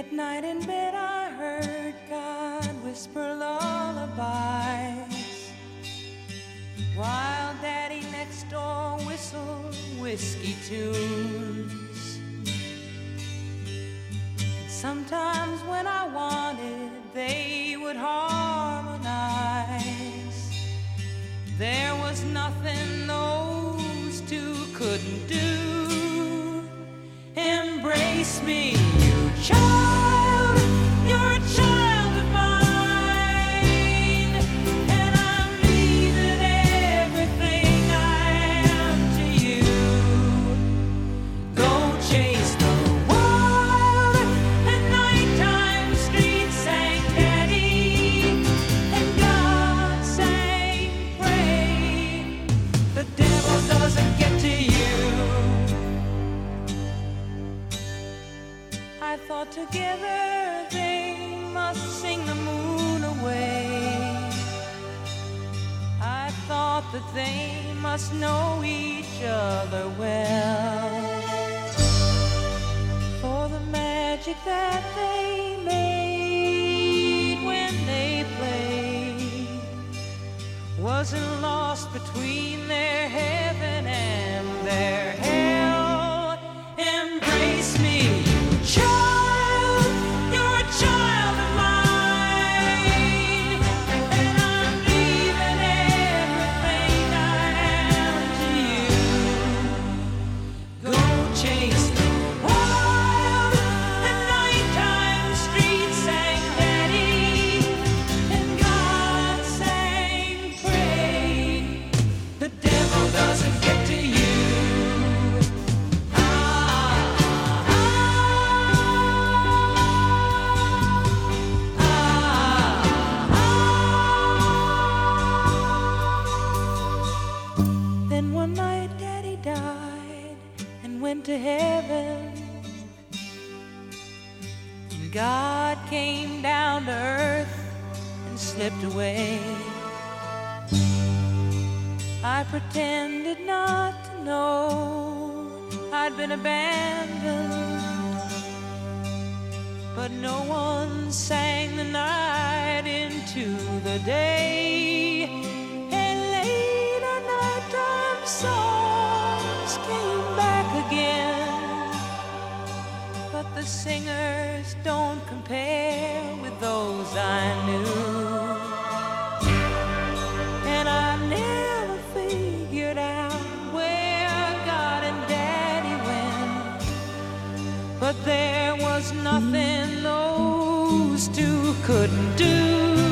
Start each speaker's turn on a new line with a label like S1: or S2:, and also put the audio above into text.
S1: At night in bed, I heard God whisper lullabies while Daddy next door whistled whiskey tunes. And sometimes when I wanted, they would harmonize. There was nothing those two couldn't do. Embrace me, you I thought together they must sing the moon away. I thought that they must know each other well. For the magic that they made when they played wasn't lost between their heaven and their hell. Embrace me, God came down to earth and slipped away. I pretended not to know I'd been abandoned. But no one sang the night into the day. And later nighttime songs the singers don't compare with those I knew. And I never figured out where God and Daddy went. But there was nothing those two couldn't do.